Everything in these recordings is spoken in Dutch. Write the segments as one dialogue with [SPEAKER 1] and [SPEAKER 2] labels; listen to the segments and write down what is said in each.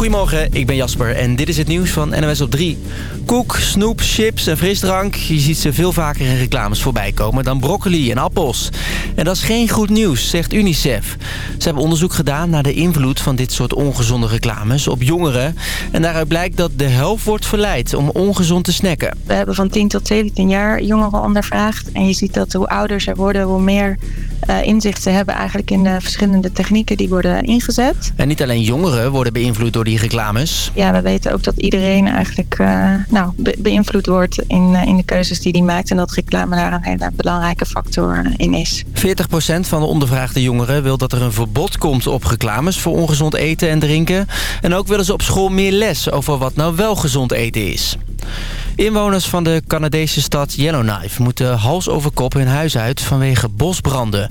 [SPEAKER 1] Goedemorgen, ik ben Jasper en dit is het nieuws van NOS op 3. Koek, snoep, chips en frisdrank. Je ziet ze veel vaker in reclames voorbij komen dan broccoli en appels. En dat is geen goed nieuws, zegt UNICEF. Ze hebben onderzoek gedaan naar de invloed van dit soort ongezonde reclames op jongeren. En daaruit blijkt dat de helft wordt verleid om ongezond te snacken.
[SPEAKER 2] We hebben van 10 tot 17 jaar jongeren ondervraagd. En je ziet dat hoe ouder ze worden, hoe meer uh, inzicht ze hebben eigenlijk in de verschillende technieken die worden ingezet.
[SPEAKER 1] En niet alleen jongeren worden beïnvloed door die reclames.
[SPEAKER 2] Ja, we weten ook dat iedereen eigenlijk uh, nou, be beïnvloed wordt in, uh, in de keuzes die hij maakt. En dat reclame daar een hele belangrijke factor in is.
[SPEAKER 1] 40% van de ondervraagde jongeren wil dat er een verbod komt op reclames voor ongezond eten en drinken. En ook willen ze op school meer les over wat nou wel gezond eten is. Inwoners van de Canadese stad Yellowknife moeten hals over kop hun huis uit vanwege bosbranden.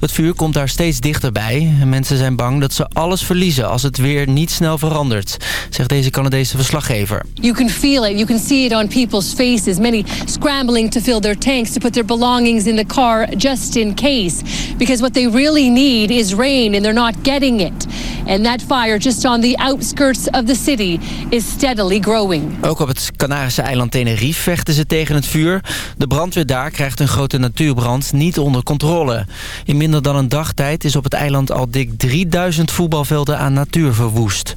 [SPEAKER 1] Het vuur komt daar steeds dichterbij. Mensen zijn bang dat ze alles verliezen als het weer niet snel verandert, zegt deze Canadese verslaggever.
[SPEAKER 3] You can feel it, you can see it on people's faces. Many scrambling to fill their tanks to put their belongings in the car just in case. Because what they really need is rain and they're not getting it. And that fire just on the outskirts of the city is steadily growing.
[SPEAKER 1] Ook op het Canarische eiland Tenerife vechten ze tegen het vuur. De brandweer daar krijgt een grote natuurbrand niet onder controle. In minder dan een dagtijd is op het eiland al dik 3000 voetbalvelden aan natuur verwoest.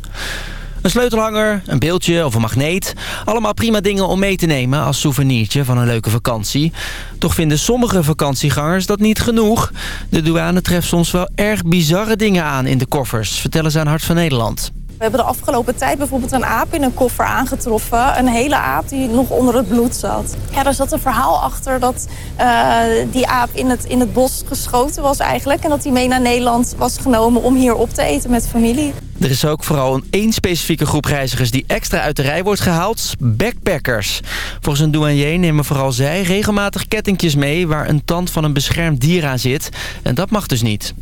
[SPEAKER 1] Een sleutelhanger, een beeldje of een magneet. Allemaal prima dingen om mee te nemen als souvenirtje van een leuke vakantie. Toch vinden sommige vakantiegangers dat niet genoeg. De douane treft soms wel erg bizarre dingen aan in de koffers, vertellen ze aan Hart van Nederland.
[SPEAKER 4] We hebben de afgelopen tijd bijvoorbeeld een aap in een koffer aangetroffen. Een hele aap die nog onder het bloed zat. Ja, er zat een verhaal achter dat uh, die aap in het, in het bos geschoten was eigenlijk. En dat hij mee naar Nederland was genomen om hier op te eten met familie.
[SPEAKER 1] Er is ook vooral een één specifieke groep reizigers die extra uit de rij wordt gehaald. Backpackers. Volgens een douanier nemen vooral zij regelmatig kettingjes mee... waar een tand van een beschermd dier aan zit. En dat mag dus niet.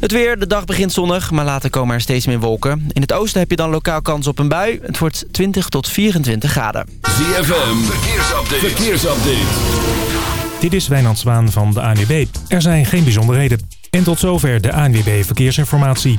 [SPEAKER 1] Het weer, de dag begint zonnig, maar later komen er steeds meer wolken. In het oosten heb je dan lokaal kans op een bui. Het wordt 20 tot 24 graden.
[SPEAKER 5] ZFM, verkeersupdate. verkeersupdate.
[SPEAKER 6] Dit is Wijnand Zwaan van de ANWB. Er zijn geen bijzonderheden. En tot zover de ANWB Verkeersinformatie.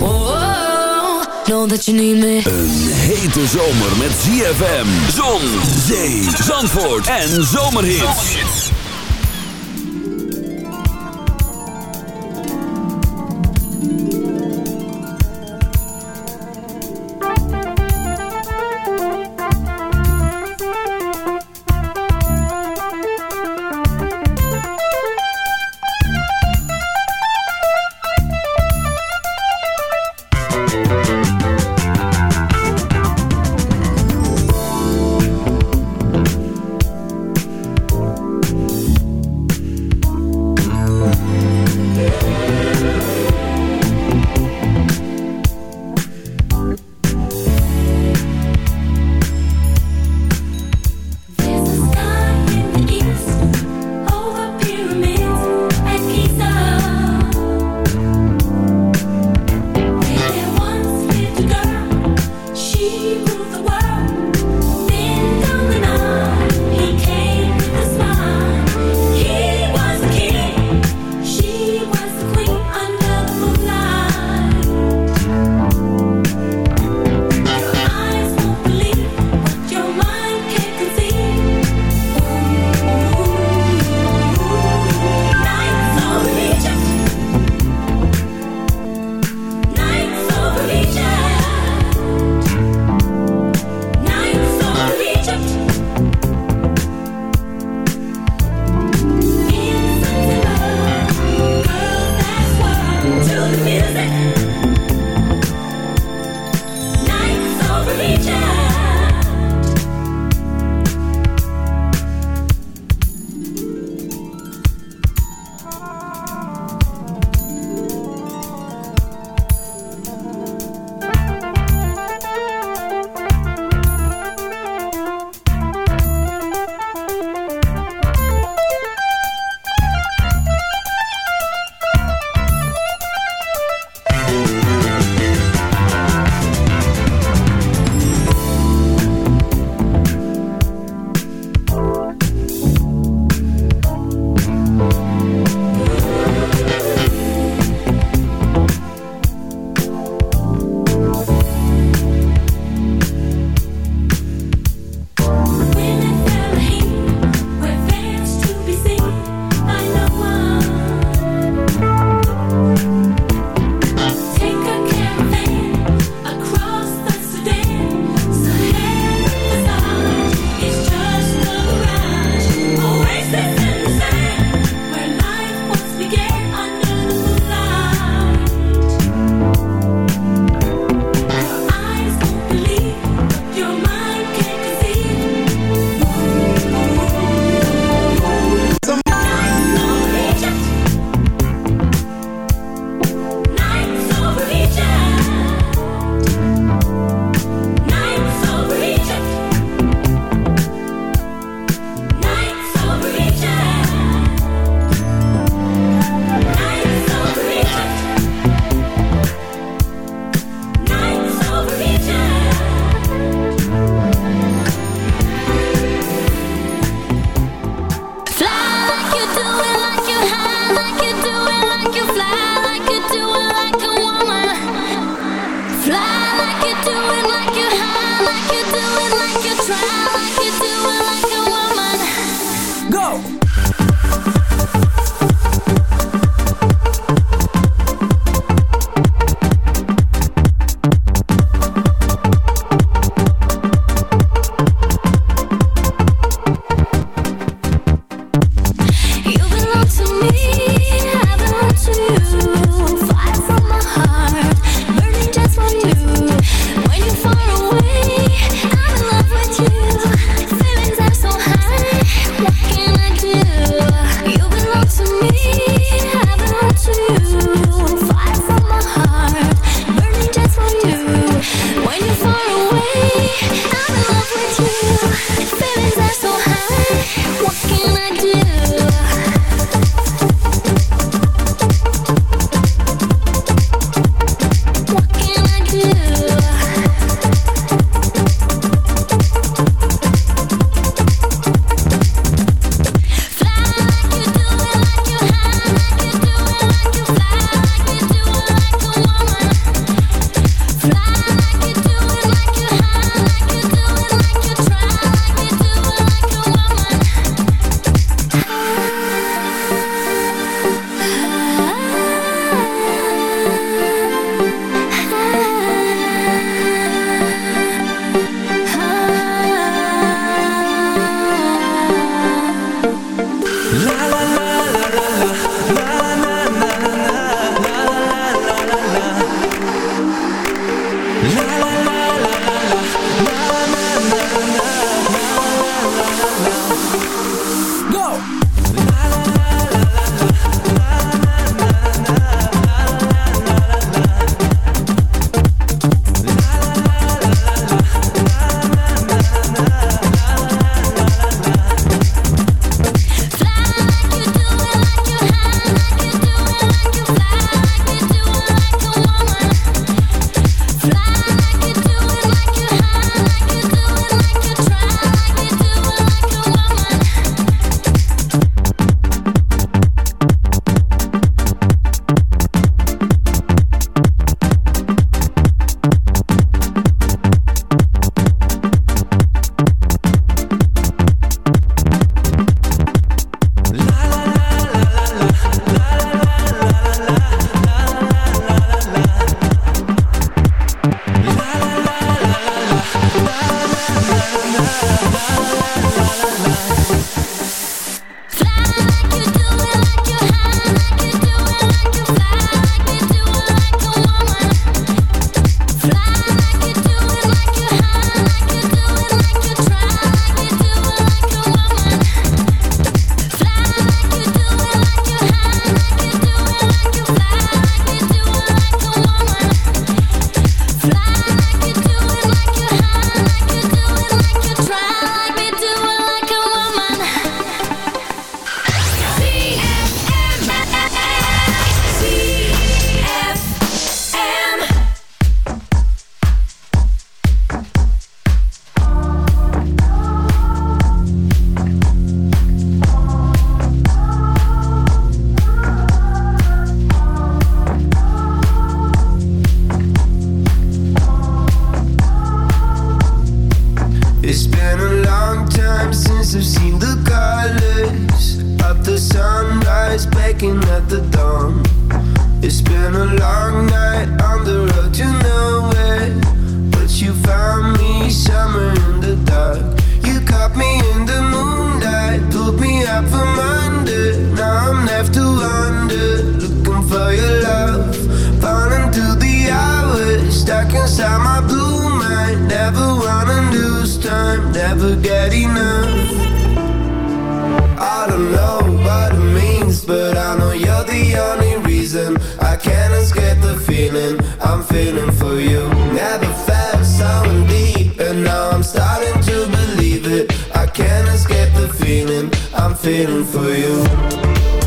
[SPEAKER 7] oh, that you need me.
[SPEAKER 5] Een hete zomer met ZFM, zon, zee, zandvoort en zomerhits.
[SPEAKER 8] lights blinking at the dawn. It's been a long night on the road to nowhere, but you found me summer in the dark. You caught me in the moonlight, pulled me up from under. Now I'm left to wonder, looking for your love, falling through the hours, stuck inside my blue mind. Never wanna lose time, never get enough. but I know you're the only reason I can't escape the feeling I'm feeling for you. Never felt so deep, and now I'm starting to believe it. I can't escape the feeling I'm feeling for you.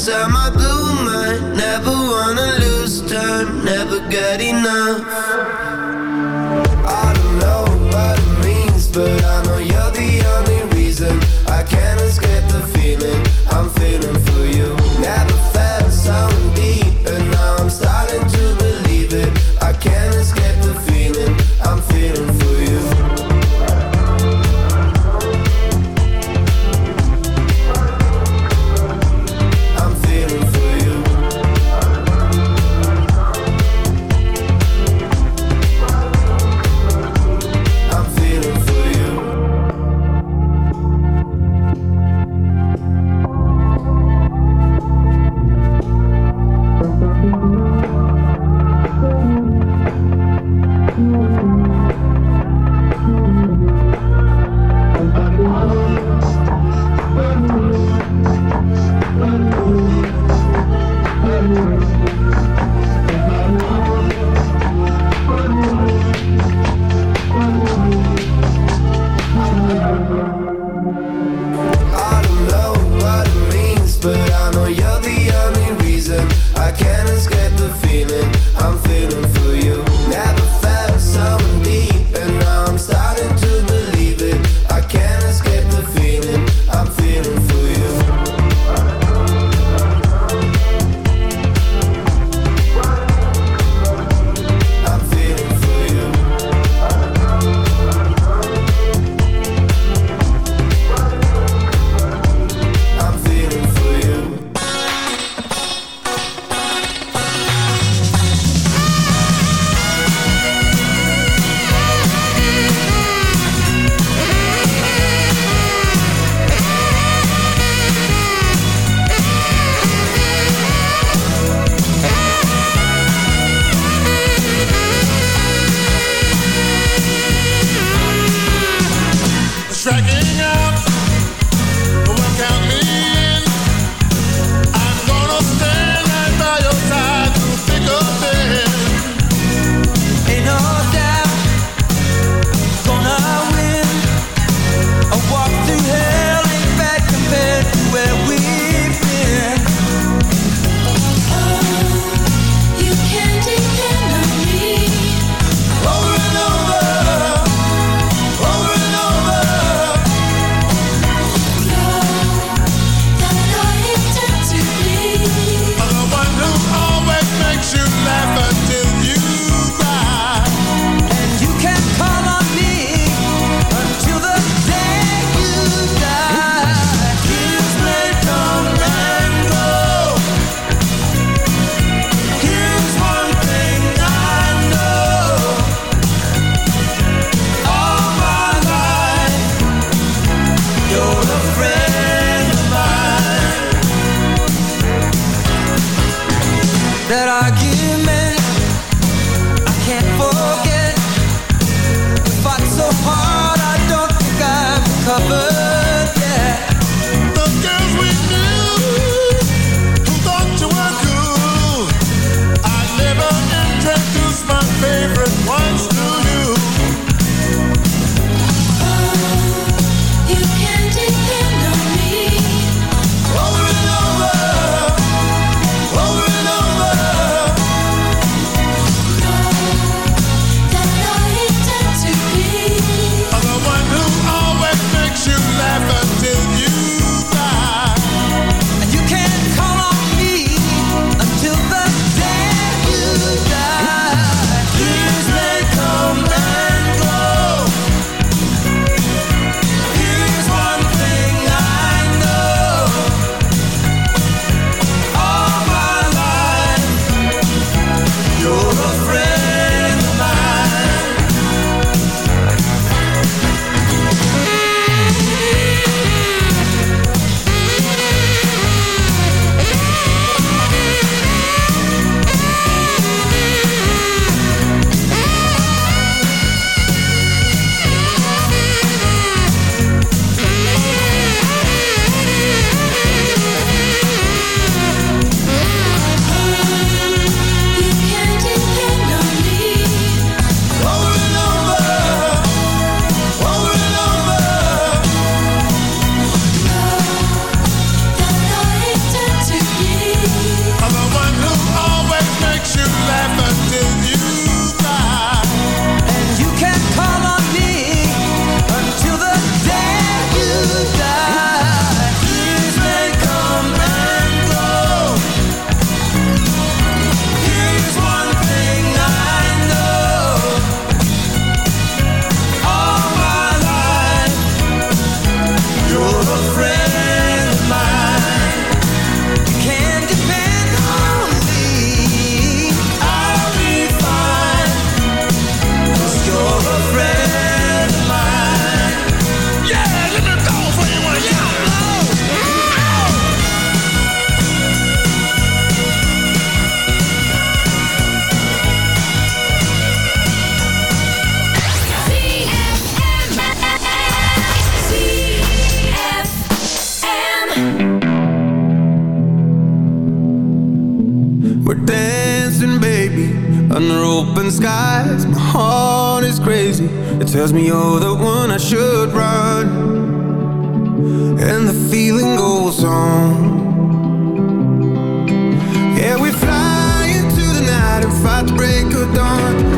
[SPEAKER 8] inside my blue mind. Never wanna lose time, never get enough. I don't know what it means, but I the
[SPEAKER 9] skies. My heart is crazy. It tells me you're the one I should run. And the feeling goes on. Yeah, we fly into the night And fight to break of dawn.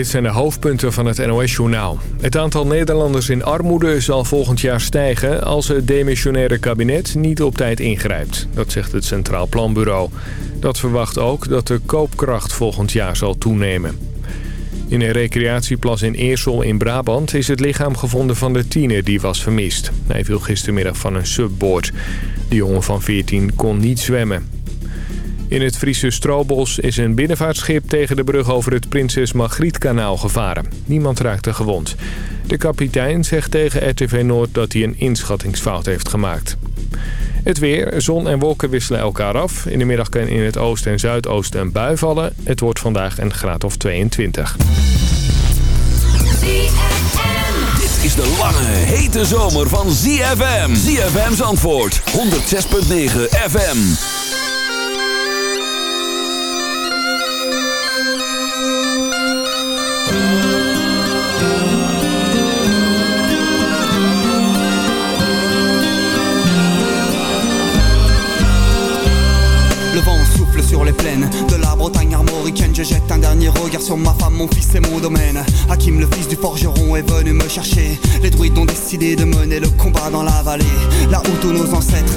[SPEAKER 10] Dit zijn de hoofdpunten van het NOS-journaal. Het aantal Nederlanders in armoede zal volgend jaar stijgen... als het demissionaire kabinet niet op tijd ingrijpt. Dat zegt het Centraal Planbureau. Dat verwacht ook dat de koopkracht volgend jaar zal toenemen. In een recreatieplas in Eersel in Brabant is het lichaam gevonden van de tiener die was vermist. Hij viel gistermiddag van een subboard. De jongen van 14 kon niet zwemmen. In het Friese Stroobos is een binnenvaartschip tegen de brug over het Prinses Margrietkanaal gevaren. Niemand raakte gewond. De kapitein zegt tegen RTV Noord dat hij een inschattingsfout heeft gemaakt. Het weer, zon en wolken wisselen elkaar af. In de middag kan in het oosten en zuidoosten een bui vallen. Het wordt vandaag een graad of 22.
[SPEAKER 5] Dit is de lange, hete zomer van ZFM. ZFM's antwoord, 106.9 FM.
[SPEAKER 11] Mon fils et mon domaine. Hakim, le fils du forgeron, est venu me chercher. Les druides ont décidé de mener le combat dans la vallée. Là où tous nos ancêtres,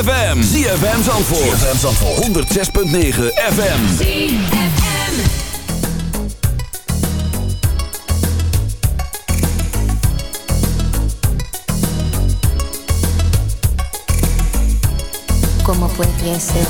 [SPEAKER 5] ZFM. ZFM Zandvoort. ZFM Zandvoort. 106.9 FM.
[SPEAKER 9] ZFM. Como puede ser.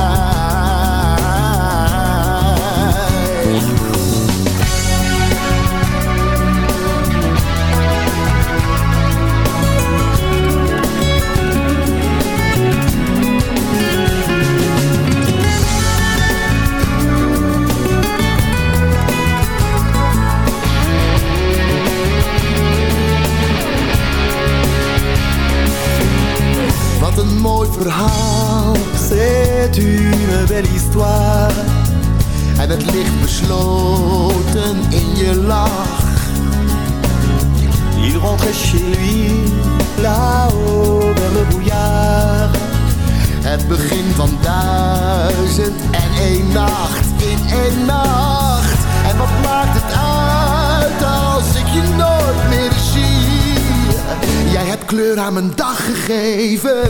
[SPEAKER 9] Verhaal, c'est une belle histoire. En het ligt besloten in je lach. Il rentrait chez lui, là-haut vers le brouillard. Het begin van duizend en één nacht in één nacht. En wat maakt het uit als ik je nooit meer zie? Jij hebt kleur aan mijn dag gegeven.